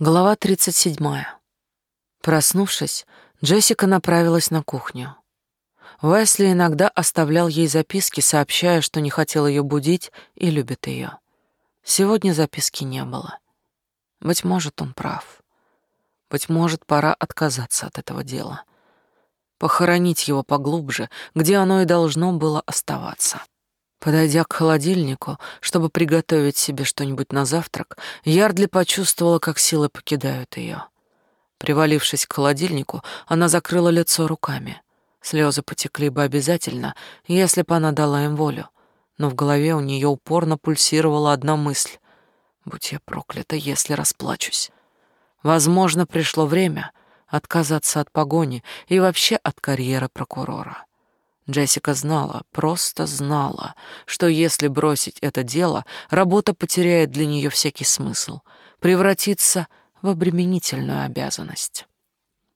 Глава 37. Проснувшись, Джессика направилась на кухню. Уэсли иногда оставлял ей записки, сообщая, что не хотел ее будить и любит ее. Сегодня записки не было. Быть может, он прав. Быть может, пора отказаться от этого дела. Похоронить его поглубже, где оно и должно было оставаться. Подойдя к холодильнику, чтобы приготовить себе что-нибудь на завтрак, Ярдли почувствовала, как силы покидают ее. Привалившись к холодильнику, она закрыла лицо руками. Слезы потекли бы обязательно, если бы она дала им волю. Но в голове у нее упорно пульсировала одна мысль. «Будь я проклята, если расплачусь». Возможно, пришло время отказаться от погони и вообще от карьеры прокурора. Джессика знала, просто знала, что если бросить это дело, работа потеряет для нее всякий смысл, превратится в обременительную обязанность.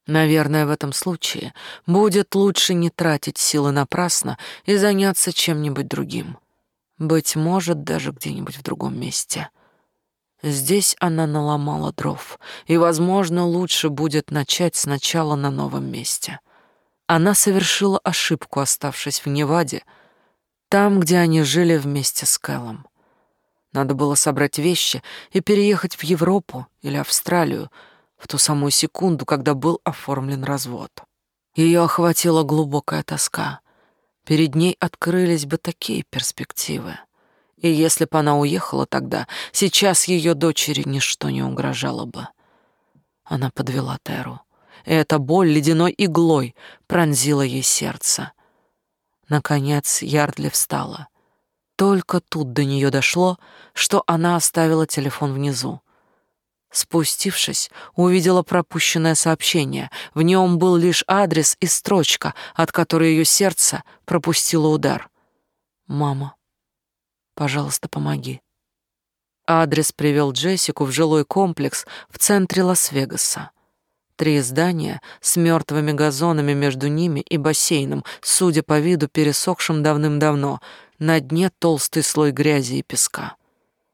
Наверное, в этом случае будет лучше не тратить силы напрасно и заняться чем-нибудь другим. Быть может, даже где-нибудь в другом месте. Здесь она наломала дров, и, возможно, лучше будет начать сначала на новом месте — она совершила ошибку, оставшись в Неваде, там, где они жили вместе с Кэллом. Надо было собрать вещи и переехать в Европу или Австралию в ту самую секунду, когда был оформлен развод. Ее охватила глубокая тоска. Перед ней открылись бы такие перспективы. И если бы она уехала тогда, сейчас ее дочери ничто не угрожало бы. Она подвела Теру. Эта боль ледяной иглой пронзила ей сердце. Наконец Ярдли встала. Только тут до нее дошло, что она оставила телефон внизу. Спустившись, увидела пропущенное сообщение. В нем был лишь адрес и строчка, от которой ее сердце пропустило удар. «Мама, пожалуйста, помоги». Адрес привел Джессику в жилой комплекс в центре Лас-Вегаса. Три здания с мертвыми газонами между ними и бассейном, судя по виду пересохшим давным-давно, на дне толстый слой грязи и песка.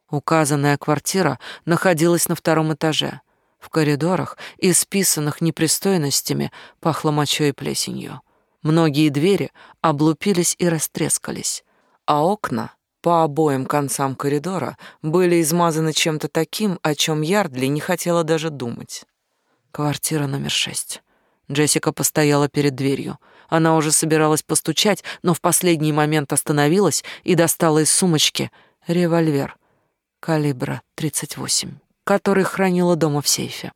Указанная квартира находилась на втором этаже. В коридорах, исписанных непристойностями, пахло мочой и плесенью. Многие двери облупились и растрескались, а окна по обоим концам коридора были измазаны чем-то таким, о чем Ярдли не хотела даже думать. Квартира номер шесть. Джессика постояла перед дверью. Она уже собиралась постучать, но в последний момент остановилась и достала из сумочки револьвер калибра 38, который хранила дома в сейфе.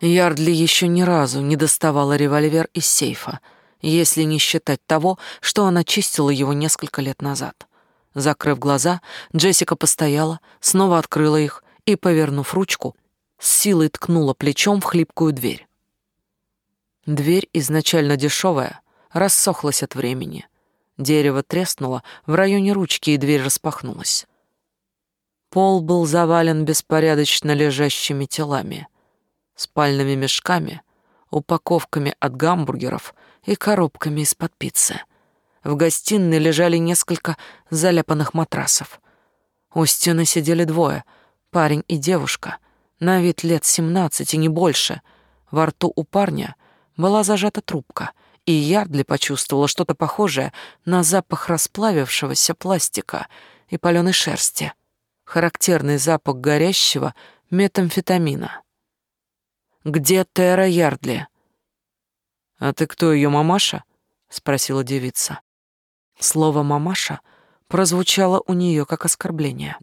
Ярдли еще ни разу не доставала револьвер из сейфа, если не считать того, что она чистила его несколько лет назад. Закрыв глаза, Джессика постояла, снова открыла их и, повернув ручку, с силой ткнула плечом в хлипкую дверь. Дверь, изначально дешевая, рассохлась от времени. Дерево треснуло в районе ручки, и дверь распахнулась. Пол был завален беспорядочно лежащими телами, спальными мешками, упаковками от гамбургеров и коробками из-под пиццы. В гостиной лежали несколько заляпанных матрасов. У стены сидели двое — парень и девушка — на вид лет семнадцати, не больше. Во рту у парня была зажата трубка, и Ярдли почувствовала что-то похожее на запах расплавившегося пластика и паленой шерсти, характерный запах горящего метамфетамина. «Где Тера Ярдли?» «А ты кто, ее мамаша?» — спросила девица. Слово «мамаша» прозвучало у нее как оскорбление.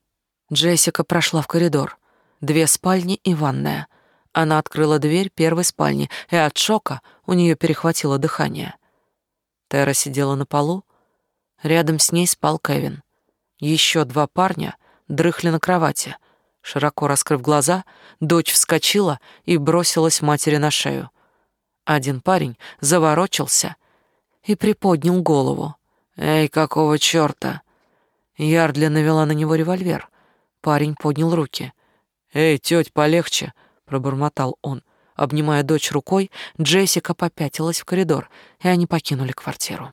Джессика прошла в коридор две спальни и ванная. Она открыла дверь первой спальни, и от шока у нее перехватило дыхание. Тера сидела на полу. Рядом с ней спал Кевин. Еще два парня дрыхли на кровати. Широко раскрыв глаза, дочь вскочила и бросилась матери на шею. Один парень заворочился и приподнял голову. «Эй, какого чёрта?» Ярдли навела на него револьвер. Парень поднял руки. «Эй, тёть, полегче!» — пробормотал он. Обнимая дочь рукой, Джессика попятилась в коридор, и они покинули квартиру.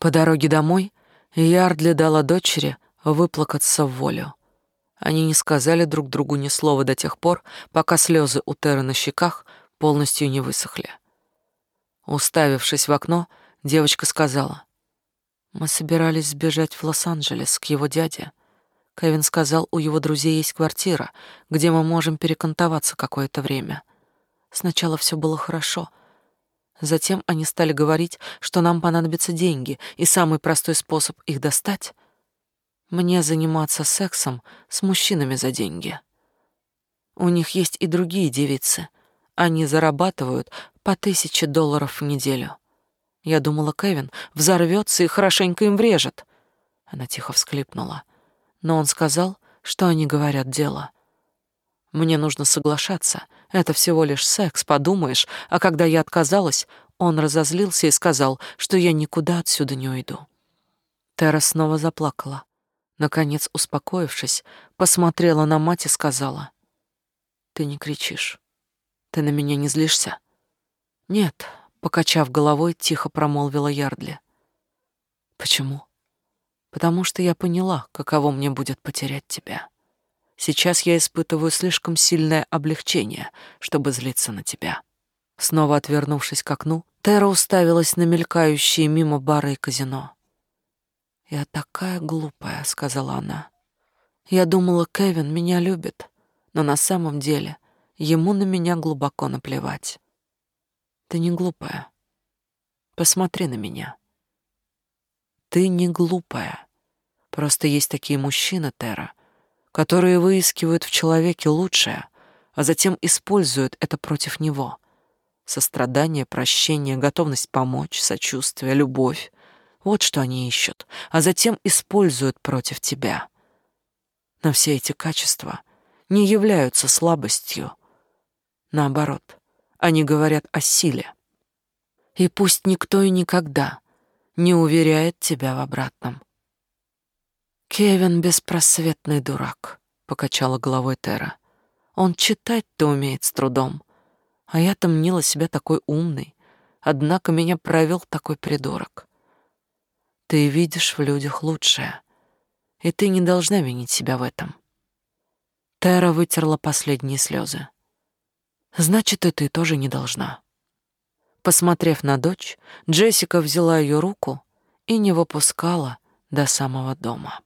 По дороге домой Ярдли дала дочери выплакаться в волю. Они не сказали друг другу ни слова до тех пор, пока слезы у Теры на щеках полностью не высохли. Уставившись в окно, девочка сказала, «Мы собирались сбежать в Лос-Анджелес к его дяде. Кевин сказал, у его друзей есть квартира, где мы можем перекантоваться какое-то время. Сначала все было хорошо. Затем они стали говорить, что нам понадобятся деньги, и самый простой способ их достать мне заниматься сексом с мужчинами за деньги. У них есть и другие девицы. Они зарабатывают по тысяче долларов в неделю. Я думала, Кевин взорвется и хорошенько им врежет. Она тихо всклипнула. Но он сказал, что они говорят дело. Мне нужно соглашаться. Это всего лишь секс, подумаешь. А когда я отказалась, он разозлился и сказал, что я никуда отсюда не уйду. Тера снова заплакала. Наконец, успокоившись, посмотрела на мать и сказала. «Ты не кричишь. Ты на меня не злишься?» «Нет», — покачав головой, тихо промолвила Ярдли. «Почему?» «Потому что я поняла, каково мне будет потерять тебя. Сейчас я испытываю слишком сильное облегчение, чтобы злиться на тебя». Снова отвернувшись к окну, Тера уставилась на мелькающие мимо бары и казино. «Я такая глупая», — сказала она. «Я думала, Кевин меня любит, но на самом деле ему на меня глубоко наплевать. Ты не глупая. Посмотри на меня. Ты не глупая. Просто есть такие мужчины, Тера, которые выискивают в человеке лучшее, а затем используют это против него. Сострадание, прощение, готовность помочь, сочувствие, любовь. Вот что они ищут, а затем используют против тебя. Но все эти качества не являются слабостью. Наоборот, они говорят о силе. И пусть никто и никогда не уверяет тебя в обратном. Кевин беспросветный дурак, покачала головой Тера. Он читать-то умеет с трудом, а я-то мнила себя такой умной, однако меня провел такой придурок. Ты видишь в людях лучшее, и ты не должна винить себя в этом. Тера вытерла последние слезы. Значит, и ты тоже не должна. Посмотрев на дочь, Джессика взяла ее руку и не выпускала до самого дома.